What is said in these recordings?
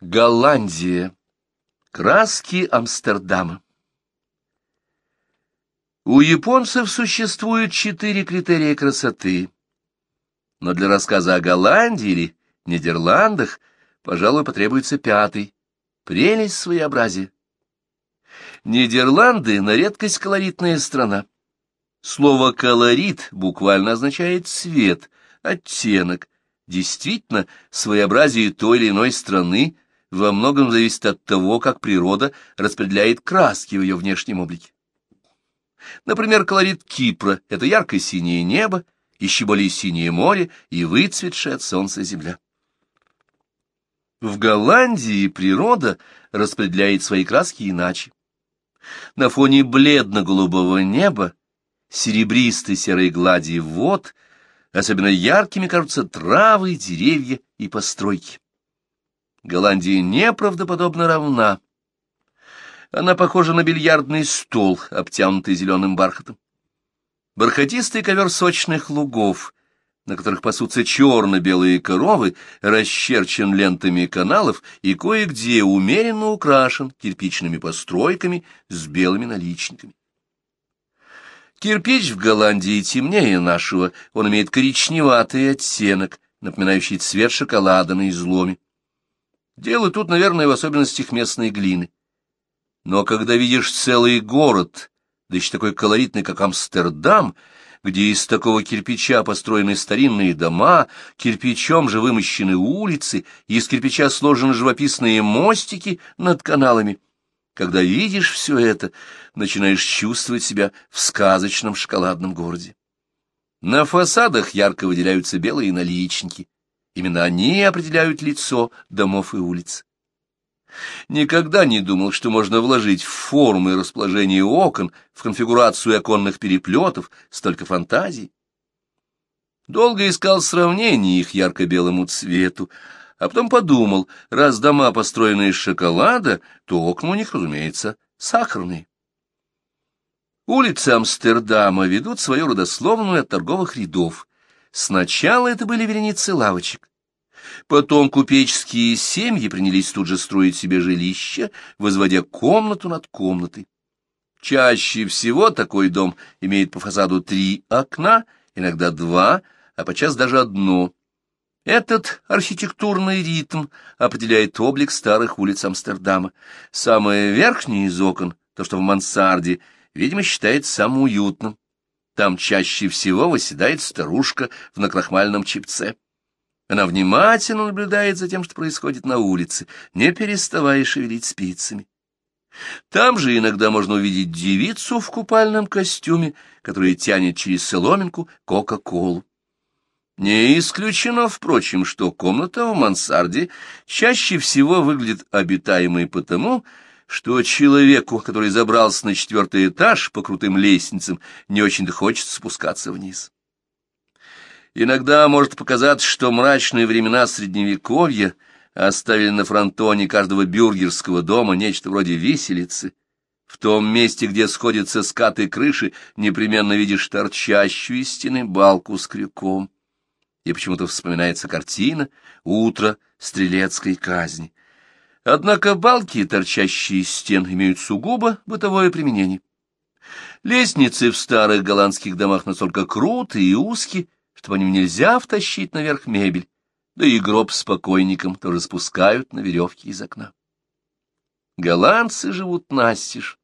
Голландия. Краски Амстердама. У японцев существует четыре критерия красоты. Но для рассказа о Голландии или Нидерландах, пожалуй, потребуется пятый — прелесть своеобразия. Нидерланды — на редкость колоритная страна. Слово «колорит» буквально означает «цвет», «оттенок». Действительно, своеобразие той или иной страны — во многом зависит от того, как природа распределяет краски в ее внешнем облике. Например, колорит Кипра — это яркое синее небо, еще более синее море и выцветшая от солнца земля. В Голландии природа распределяет свои краски иначе. На фоне бледно-голубого неба, серебристой серой глади вод, особенно яркими кажутся травы, деревья и постройки. Голландия неправдоподобно равна. Она похожа на бильярдный стол, обтянутый зеленым бархатом. Бархатистый ковер сочных лугов, на которых пасутся черно-белые коровы, расчерчен лентами каналов и кое-где умеренно украшен кирпичными постройками с белыми наличниками. Кирпич в Голландии темнее нашего, он имеет коричневатый оттенок, напоминающий цвет шоколада на изломе. Дело тут, наверное, в особенностях местной глины. Но когда видишь целый город, да еще такой колоритный, как Амстердам, где из такого кирпича построены старинные дома, кирпичом же вымощены улицы, и из кирпича сложены живописные мостики над каналами, когда видишь все это, начинаешь чувствовать себя в сказочном шоколадном городе. На фасадах ярко выделяются белые наличники — Именно они определяют лицо домов и улиц. Никогда не думал, что можно вложить в формы и расположение окон, в конфигурацию оконных переплетов столько фантазий. Долго искал сравнение их ярко-белому цвету, а потом подумал, раз дома построены из шоколада, то окна у них, разумеется, сахарные. Улицы Амстердама ведут свою родословную от торговых рядов. Сначала это были вереницы лавочек. Потом купеческие семьи принялись тут же строить себе жилища, возводя комнату над комнатой. Чаще всего такой дом имеет по фасаду три окна, иногда два, а подчас даже одно. Этот архитектурный ритм определяет облик старых улиц Амстердама. Самое верхнее из окон, то, что в мансарде, видимо, считается самым уютным. Там чаще всего восседает старушка в накрахмальном чипце. Она внимательно наблюдает за тем, что происходит на улице, не переставая шевелить спицами. Там же иногда можно увидеть девицу в купальном костюме, которая тянет через соломинку Кока-Колу. Не исключено, впрочем, что комната в мансарде чаще всего выглядит обитаемой потому, что человеку, который забрался на четвертый этаж по крутым лестницам, не очень-то хочется спускаться вниз. Иногда может показаться, что мрачные времена Средневековья оставили на фронтоне каждого бюргерского дома нечто вроде виселицы. В том месте, где сходятся скаты крыши, непременно видишь торчащую из стены балку с крюком. И почему-то вспоминается картина «Утро стрелецкой казни». Однако балки, торчащие из стен, имеют сугубо бытовое применение. Лестницы в старых голландских домах настолько крутые и узкие, что по ним нельзя втащить наверх мебель, да и гроб с покойником тоже спускают на веревке из окна. Голландцы живут настежь.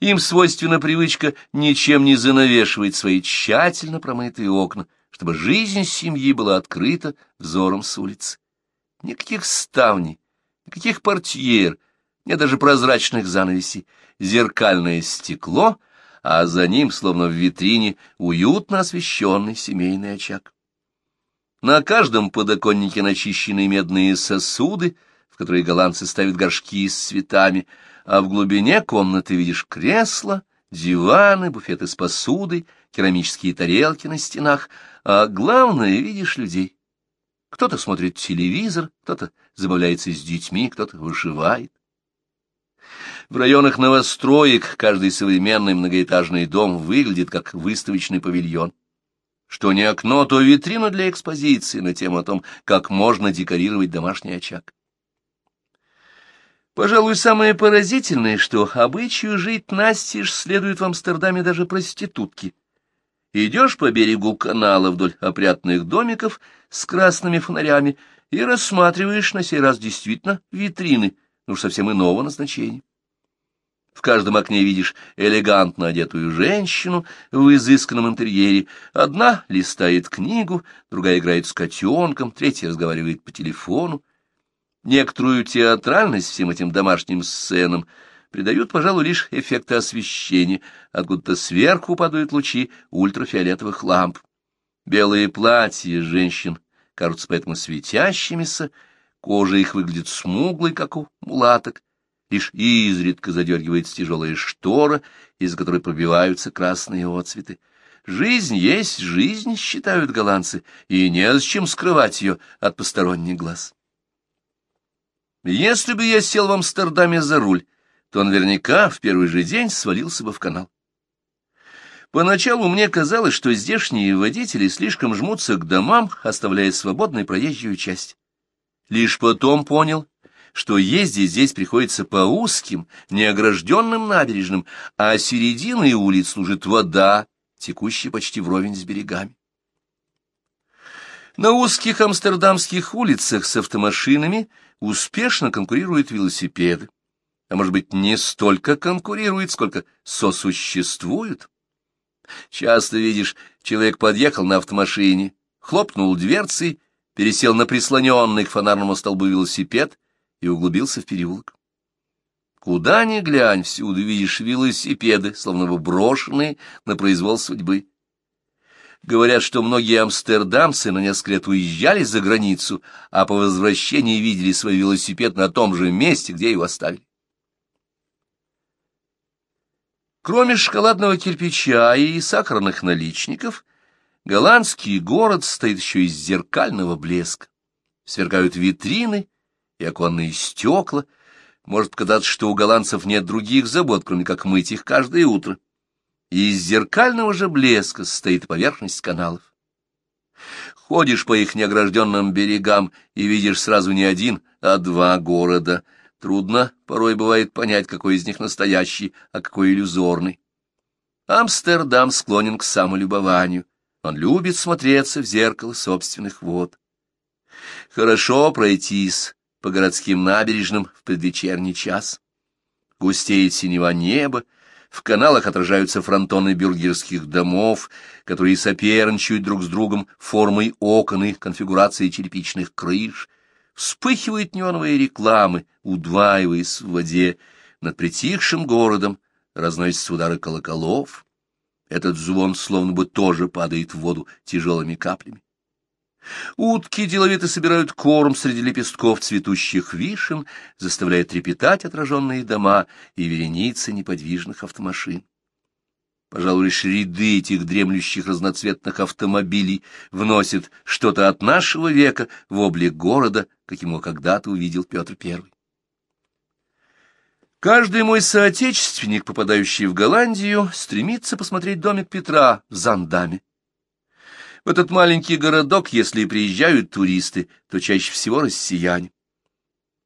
Им свойственна привычка ничем не занавешивать свои тщательно промытые окна, чтобы жизнь семьи была открыта взором с улицы. Никаких ставней, Никаких портьер, нет даже прозрачных занавесей, зеркальное стекло, а за ним, словно в витрине, уютно освещенный семейный очаг. На каждом подоконнике начищенные медные сосуды, в которые голландцы ставят горшки с цветами, а в глубине комнаты видишь кресла, диваны, буфеты с посудой, керамические тарелки на стенах, а главное — видишь людей. Кто-то смотрит телевизор, кто-то забавляется с детьми, кто-то вышивает. В районах новостроек каждый современный многоэтажный дом выглядит как выставочный павильон. Что не окно, то витрина для экспозиции на тему о том, как можно декорировать домашний очаг. Пожалуй, самое поразительное, что обычаю жить настежь следует в Амстердаме даже проститутки. Идешь по берегу канала вдоль опрятных домиков с красными фонарями и рассматриваешь на сей раз действительно витрины, уж совсем иного назначения. В каждом окне видишь элегантно одетую женщину в изысканном интерьере. Одна листает книгу, другая играет с котенком, третья разговаривает по телефону. Некоторую театральность всем этим домашним сценам придают, пожалуй, лишь эффекты освещения, откуда-то сверху падают лучи ультрафиолетовых ламп. Белые платья женщин кажутся поэтому светящимися, кожа их выглядит смуглой, как у мулаток, лишь изредка задергивается тяжелая штора, из которой пробиваются красные отцветы. Жизнь есть жизнь, считают голландцы, и не с чем скрывать ее от посторонних глаз. Если бы я сел в Амстердаме за руль, то наверняка в первый же день свалился бы в канал. Поначалу мне казалось, что здешние водители слишком жмутся к домам, оставляя свободной проезжую часть. Лишь потом понял, что ездить здесь приходится по узким, неогражденным набережным, а серединой улиц служит вода, текущая почти вровень с берегами. На узких амстердамских улицах с автомашинами успешно конкурируют велосипеды. А может быть, не столько конкурируют, сколько сосуществуют. Часто видишь, человек подъехал на автомашине, хлопнул дверцей, пересел на прислоненный к фонарному столбу велосипед и углубился в переулок. Куда ни глянь, всюду видишь велосипеды, словно бы брошенные на произвол судьбы. Говорят, что многие амстердамцы на несколько лет уезжали за границу, а по возвращении видели свой велосипед на том же месте, где его оставили. Кроме шоколадного кирпича и сахарных наличников, голландский город стоит еще из зеркального блеска. Сверкают витрины и оконные стекла. Может показаться, что у голландцев нет других забот, кроме как мыть их каждое утро и из зеркального же блеска состоит поверхность каналов. Ходишь по их неогражденным берегам и видишь сразу не один, а два города. Трудно порой бывает понять, какой из них настоящий, а какой иллюзорный. Амстердам склонен к самолюбованию. Он любит смотреться в зеркало собственных вод. Хорошо пройтись по городским набережным в предвечерний час. Густеет синева неба, в каналах отражаются фронтоны бюргерских домов, которые соперничают друг с другом формой окон и конфигурацией черепичных крыш. Вспыхивают неоновые рекламы, удваиваясь в воде. Над притихшим городом разносятся удары колоколов. Этот звон словно бы тоже падает в воду тяжелыми каплями. Утки деловито собирают корм среди лепестков цветущих вишен, заставляя трепетать отраженные дома и вереницы неподвижных автомашин. Пожалуй, лишь ряды этих дремлющих разноцветных автомобилей вносят что-то от нашего века в облик города, каким его когда-то увидел Петр I. Каждый мой соотечественник, попадающий в Голландию, стремится посмотреть домик Петра в Зандаме. В этот маленький городок, если приезжают туристы, то чаще всего россияне.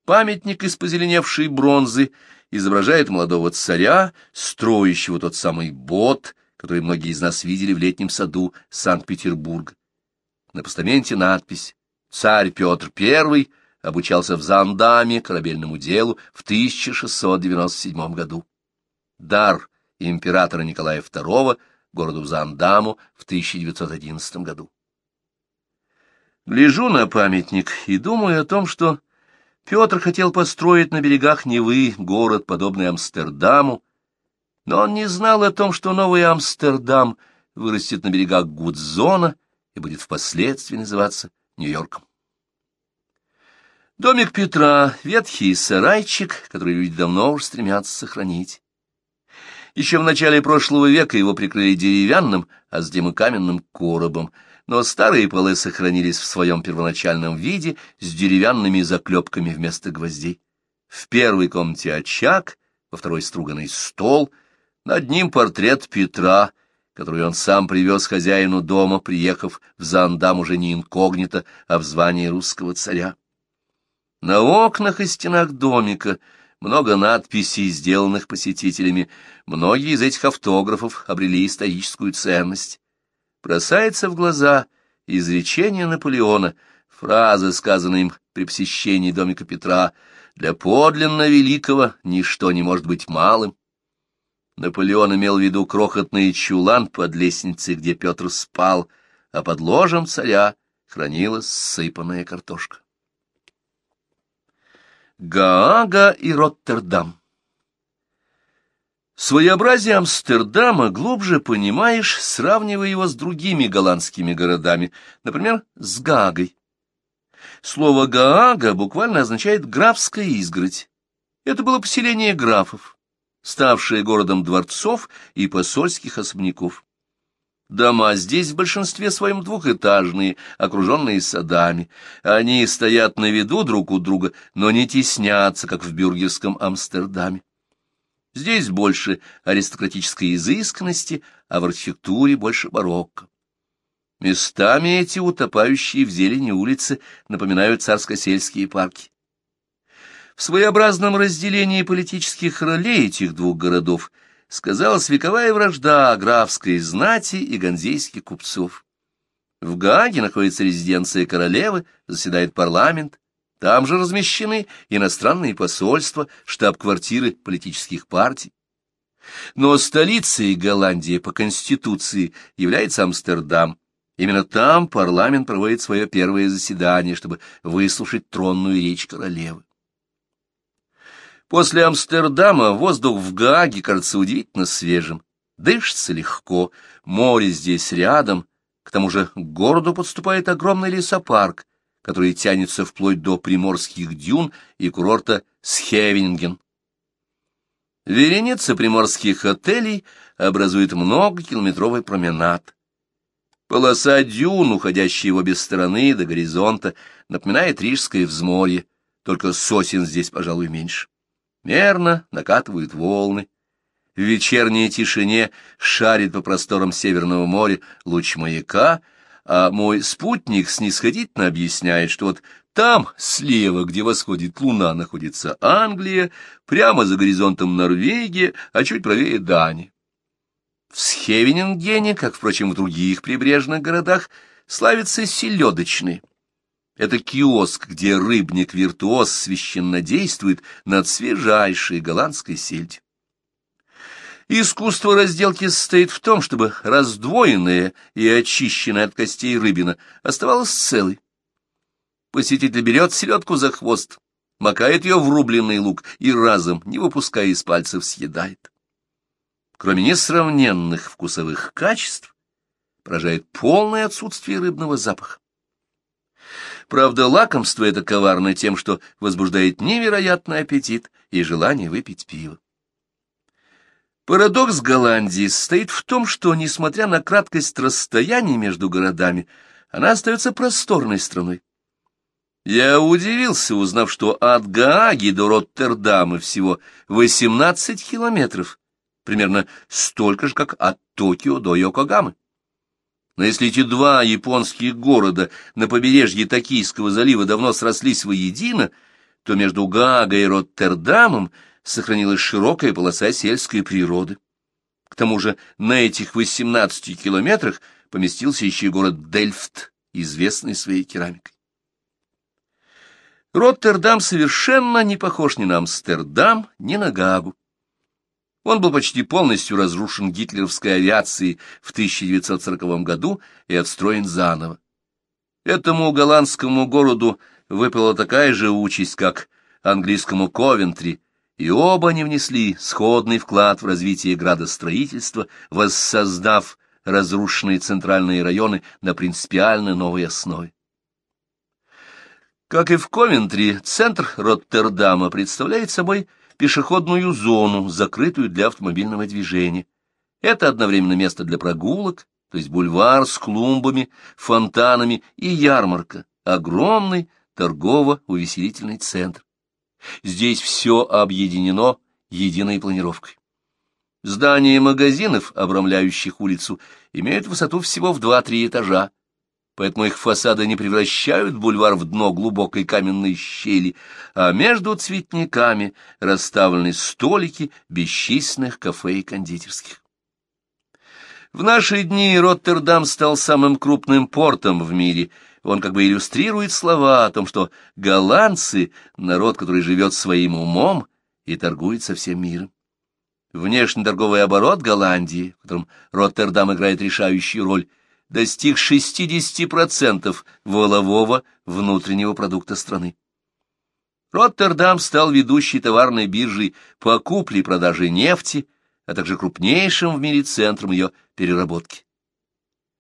Памятник из позеленевшей бронзы изображает молодого царя, строящего тот самый бот, который многие из нас видели в летнем саду Санкт-Петербурга. На постаменте надпись «Царь Петр I обучался в Зандаме корабельному делу в 1697 году». Дар императора Николая II – городу Зандаму в 1911 году. Гляжу на памятник и думаю о том, что Петр хотел построить на берегах Невы город, подобный Амстердаму, но он не знал о том, что новый Амстердам вырастет на берегах Гудзона и будет впоследствии называться Нью-Йорком. Домик Петра — ветхий сарайчик, который люди давно уж стремятся сохранить. Еще в начале прошлого века его прикрыли деревянным, а затем каменным коробом, но старые полы сохранились в своем первоначальном виде с деревянными заклепками вместо гвоздей. В первой комнате очаг, во второй струганный стол, над ним портрет Петра, который он сам привез хозяину дома, приехав в Зандам уже не инкогнито, а в звании русского царя. На окнах и стенах домика много надписей, сделанных посетителями. Многие из этих автографов обрели историческую ценность. Бросается в глаза изречение Наполеона, фраза, сказанная им при посещении домика Петра, «Для подлинно великого ничто не может быть малым». Наполеон имел в виду крохотный чулан под лестницей, где Петр спал, а под ложем царя хранилась сыпанная картошка. Гаага и Роттердам Своеобразие Амстердама глубже понимаешь, сравнивая его с другими голландскими городами, например, с Гаагой. Слово «Гаага» буквально означает «графская изгородь». Это было поселение графов, ставшее городом дворцов и посольских особняков. Дома здесь в большинстве своем двухэтажные, окруженные садами. Они стоят на виду друг у друга, но не теснятся, как в бюргерском Амстердаме. Здесь больше аристократической изысканности, а в архитектуре больше барокко. Местами эти утопающие в зелени улицы напоминают царско-сельские парки. В своеобразном разделении политических ролей этих двух городов – сказалась вековая вражда графской знати и ганзейских купцов. В Гааге находится резиденция королевы, заседает парламент, там же размещены иностранные посольства, штаб-квартиры политических партий. Но столицей Голландии по Конституции является Амстердам. Именно там парламент проводит свое первое заседание, чтобы выслушать тронную речь королевы. После Амстердама воздух в Гааге кажется удивительно свежим. Дышится легко, море здесь рядом, к тому же к городу подступает огромный лесопарк, который тянется вплоть до приморских дюн и курорта Схевинген. Вереница приморских отелей образует многокилометровый променад. Полоса дюн, уходящая в обе стороны до горизонта, напоминает Рижское взморье, только сосен здесь, пожалуй, меньше. Мерно накатывают волны. В вечерней тишине шарит по просторам Северного моря луч маяка, а мой спутник снисходительно объясняет, что вот там, слева, где восходит луна, находится Англия, прямо за горизонтом Норвегия, а чуть правее Дания. В Схевенингене, как, впрочем, в других прибрежных городах, славится селедочный. Это киоск, где рыбник-виртуоз священно действует над свежайшей голландской сельдью. Искусство разделки состоит в том, чтобы раздвоенная и очищенная от костей рыбина оставалась целой. Посетитель берет селедку за хвост, макает ее в рубленый лук и разом, не выпуская из пальцев, съедает. Кроме несравненных вкусовых качеств, поражает полное отсутствие рыбного запаха. Правда, лакомство это коварно тем, что возбуждает невероятный аппетит и желание выпить пиво. Парадокс Голландии состоит в том, что, несмотря на краткость расстояний между городами, она остается просторной страной. Я удивился, узнав, что от Гааги до Роттердама всего 18 километров, примерно столько же, как от Токио до Йокогамы. Но если эти два японских города на побережье Токийского залива давно срослись воедино, то между Гаагой и Роттердамом сохранилась широкая полоса сельской природы. К тому же на этих 18 километрах поместился еще и город Дельфт, известный своей керамикой. Роттердам совершенно не похож ни на Амстердам, ни на Гаагу. Он был почти полностью разрушен гитлеровской авиацией в 1940 году и отстроен заново. Этому голландскому городу выпала такая же участь, как английскому Ковентри, и оба они внесли сходный вклад в развитие градостроительства, воссоздав разрушенные центральные районы на принципиально новой основе. Как и в Ковентри, центр Роттердама представляет собой пешеходную зону, закрытую для автомобильного движения. Это одновременно место для прогулок, то есть бульвар с клумбами, фонтанами и ярмарка, огромный торгово-увеселительный центр. Здесь все объединено единой планировкой. Здания магазинов, обрамляющих улицу, имеют высоту всего в 2-3 этажа. Поэтому их фасады не превращают бульвар в дно глубокой каменной щели, а между цветниками расставлены столики бесчисленных кафе и кондитерских. В наши дни Роттердам стал самым крупным портом в мире. Он как бы иллюстрирует слова о том, что голландцы — народ, который живет своим умом и торгует со всем миром. Внешний торговый оборот Голландии, в котором Роттердам играет решающую роль, достиг 60% волового внутреннего продукта страны. Роттердам стал ведущей товарной биржей по купле и продаже нефти, а также крупнейшим в мире центром ее переработки.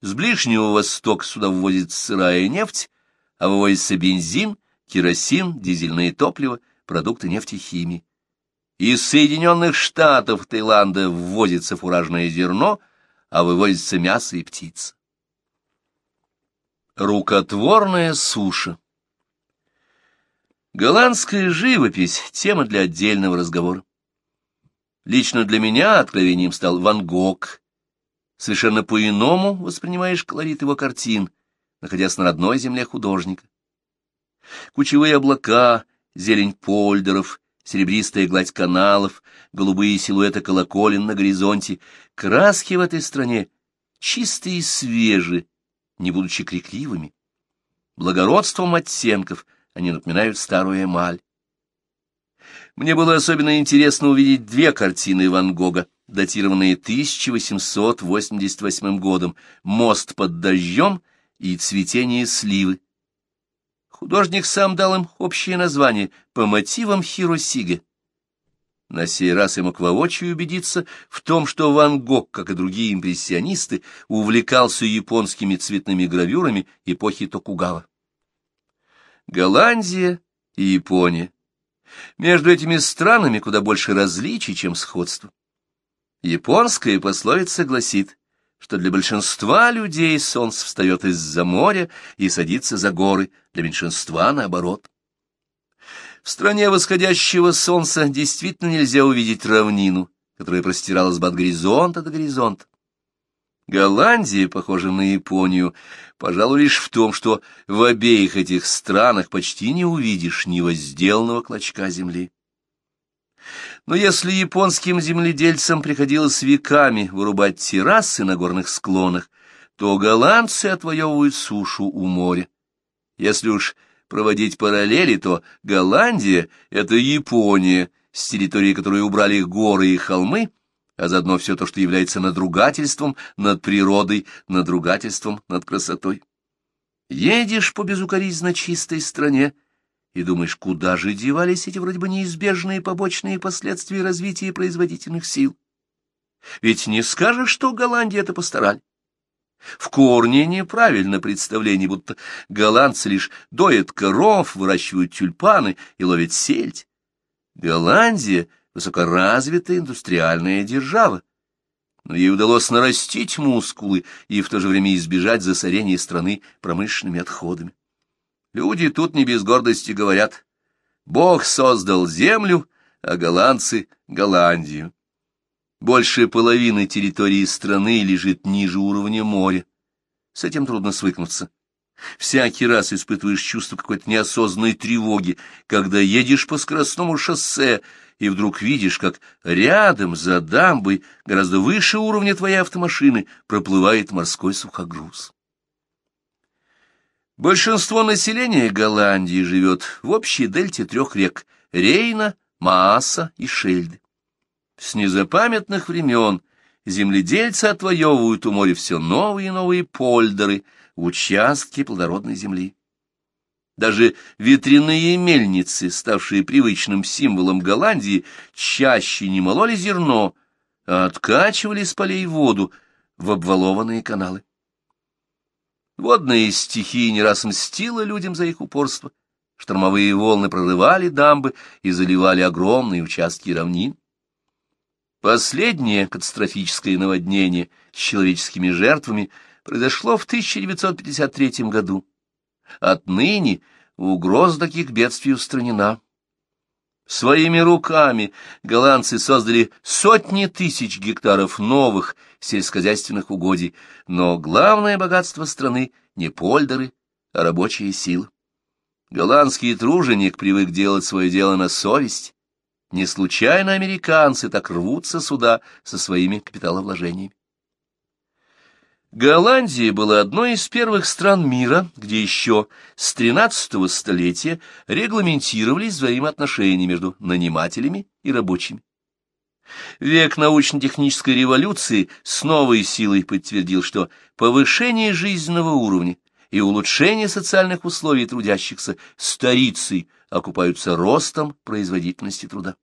С Ближнего Востока сюда ввозится сырая нефть, а вывозится бензин, керосин, дизельное топливо, продукты нефтехимии. Из Соединенных Штатов Таиланда ввозится фуражное зерно, а вывозится мясо и птица. Рукотворная суша Голландская живопись — тема для отдельного разговора. Лично для меня откровением стал Ван Гог. Совершенно по-иному воспринимаешь колорит его картин, находясь на родной земле художника. Кучевые облака, зелень польдеров, серебристая гладь каналов, голубые силуэты колоколен на горизонте, краски в этой стране чистые и свежие, не будучи крикливыми. Благородством оттенков они напоминают старую эмаль. Мне было особенно интересно увидеть две картины Ван Гога, датированные 1888 годом «Мост под дождем» и «Цветение сливы». Художник сам дал им общее название по мотивам Хиросиге. На сей раз я мог воочию убедиться в том, что Ван Гог, как и другие импрессионисты, увлекался японскими цветными гравюрами эпохи Токугава. Голландия и Япония. Между этими странами куда больше различий, чем сходства. Японская пословица гласит, что для большинства людей солнце встает из-за моря и садится за горы, для меньшинства наоборот. В стране восходящего солнца действительно нельзя увидеть равнину, которая простиралась бы от горизонта до горизонта. Голландия, похожа на Японию, пожалуй, лишь в том, что в обеих этих странах почти не увидишь ни возделанного клочка земли. Но если японским земледельцам приходилось веками вырубать террасы на горных склонах, то голландцы отвоевывают сушу у моря. Если уж проводить параллели, то Голландия — это Япония, с территории которой убрали горы и холмы, а заодно все то, что является надругательством над природой, надругательством над красотой. Едешь по безукоризненно чистой стране и думаешь, куда же девались эти вроде бы неизбежные побочные последствия развития производительных сил. Ведь не скажешь, что Голландия это постарали. В корне неправильно представление, будто голландцы лишь доят коров, выращивают тюльпаны и ловят сельдь. Голландия — высокоразвитая индустриальная держава, но ей удалось нарастить мускулы и в то же время избежать засорения страны промышленными отходами. Люди тут не без гордости говорят, Бог создал землю, а голландцы — Голландию. Больше половины территории страны лежит ниже уровня моря. С этим трудно свыкнуться. Всякий раз испытываешь чувство какой-то неосознанной тревоги, когда едешь по скоростному шоссе и вдруг видишь, как рядом, за дамбой, гораздо выше уровня твоей автомашины, проплывает морской сухогруз. Большинство населения Голландии живет в общей дельте трех рек — Рейна, Мааса и Шельды. С незапамятных времен земледельцы отвоевывают у моря все новые и новые польдеры, участки плодородной земли. Даже ветряные мельницы, ставшие привычным символом Голландии, чаще не мололи зерно, а откачивали с полей воду в обвалованные каналы. Водная стихия не раз мстила людям за их упорство. Штормовые волны прорывали дамбы и заливали огромные участки равнин. Последнее катастрофическое наводнение с человеческими жертвами произошло в 1953 году. Отныне угроза таких бедствий устранена. Своими руками голландцы создали сотни тысяч гектаров новых сельскохозяйственных угодий, но главное богатство страны не польдеры, а рабочая сила. Голландский труженик привык делать свое дело на совесть. Не случайно американцы так рвутся сюда со своими капиталовложениями. Голландия была одной из первых стран мира, где еще с XIII столетия регламентировались взаимоотношения между нанимателями и рабочими. Век научно-технической революции с новой силой подтвердил, что повышение жизненного уровня и улучшение социальных условий трудящихся старицей окупаются ростом производительности труда.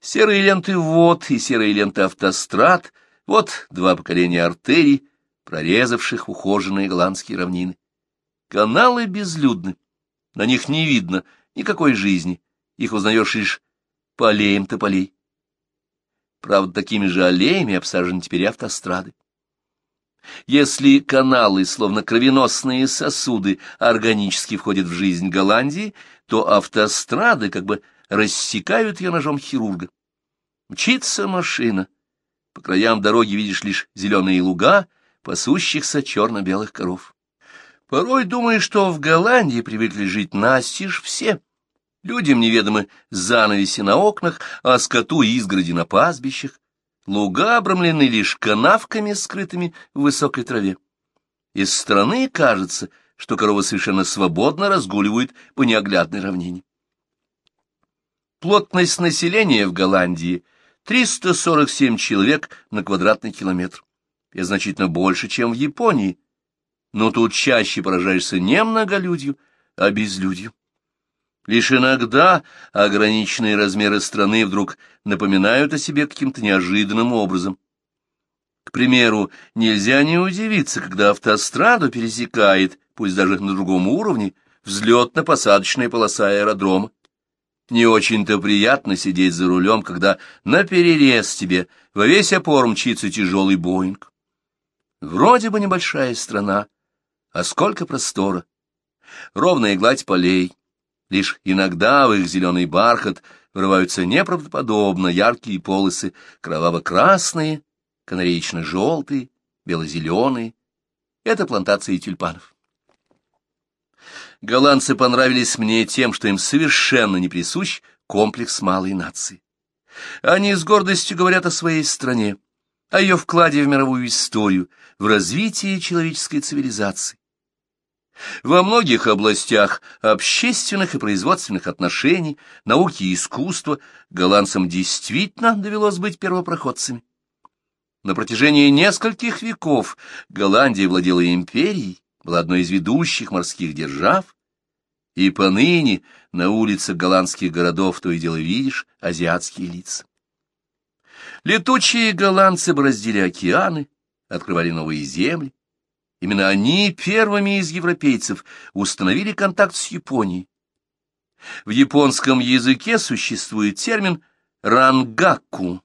Серые ленты вод и серые ленты автострад – вот два поколения артерий, прорезавших ухоженные голландские равнины. Каналы безлюдны, на них не видно никакой жизни, их узнаешь лишь по аллеям тополей. Правда, такими же аллеями обсажены теперь автострады. Если каналы, словно кровеносные сосуды, органически входят в жизнь Голландии, то автострады как бы рассекают ее ножом хирурга. Мчится машина — по краям дороги видишь лишь зеленые луга, пасущихся черно-белых коров. Порой думаешь, что в Голландии привыкли жить настежь все. Людям неведомы занавеси на окнах, а скоту изгороди на пастбищах. Луга обрамлены лишь канавками, скрытыми в высокой траве. Из страны кажется, что коровы совершенно свободно разгуливают по неоглядной равнине. Плотность населения в Голландии — 347 человек на квадратный километр. Это значительно больше, чем в Японии. Но тут чаще поражаешься не многолюдью, а безлюдью. Лишь иногда ограниченные размеры страны вдруг напоминают о себе каким-то неожиданным образом. К примеру, нельзя не удивиться, когда автостраду пересекает, пусть даже на другом уровне, взлетно-посадочная полоса аэродрома. Не очень-то приятно сидеть за рулем, когда на перерез тебе во весь опор мчится тяжелый Боинг. Вроде бы небольшая страна, а сколько простора. Ровная гладь полей. Лишь иногда в их зеленый бархат врываются неправдоподобно яркие полосы, кроваво-красные, канареечно-желтые, бело-зеленые. Это плантации тюльпанов. Голландцы понравились мне тем, что им совершенно не присущ комплекс малой нации. Они с гордостью говорят о своей стране, о ее вкладе в мировую историю, в развитие человеческой цивилизации. Во многих областях общественных и производственных отношений, науки и искусства голландцам действительно довелось быть первопроходцами. На протяжении нескольких веков Голландия владела империей, была одной из ведущих морских держав, и поныне на улицах голландских городов то и дело видишь азиатские лица. Летучие голландцы бороздили океаны, открывали новые земли. Именно они первыми из европейцев установили контакт с Японией. В японском языке существует термин «рангаку».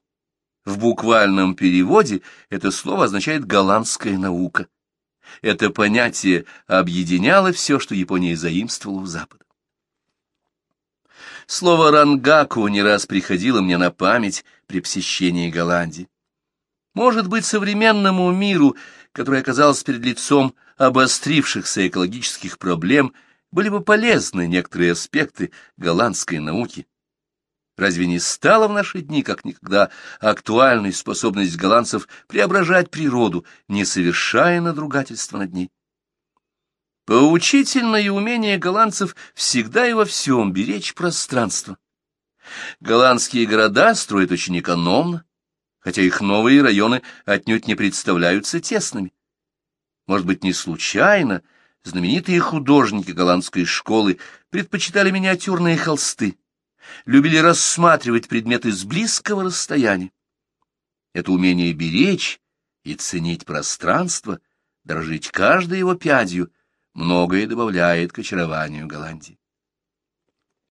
В буквальном переводе это слово означает «голландская наука». Это понятие объединяло все, что Япония заимствовала у Запада. Слово «рангаку» не раз приходило мне на память при посещении Голландии. Может быть, современному миру, который оказался перед лицом обострившихся экологических проблем, были бы полезны некоторые аспекты голландской науки, Разве не стала в наши дни, как никогда, актуальной способность голландцев преображать природу, не совершая надругательства над ней? Поучительное умение голландцев всегда и во всем беречь пространство. Голландские города строят очень экономно, хотя их новые районы отнюдь не представляются тесными. Может быть, не случайно знаменитые художники голландской школы предпочитали миниатюрные холсты, любили рассматривать предметы с близкого расстояния. Это умение беречь и ценить пространство, дорожить каждой его пядью, многое добавляет к очарованию Голландии.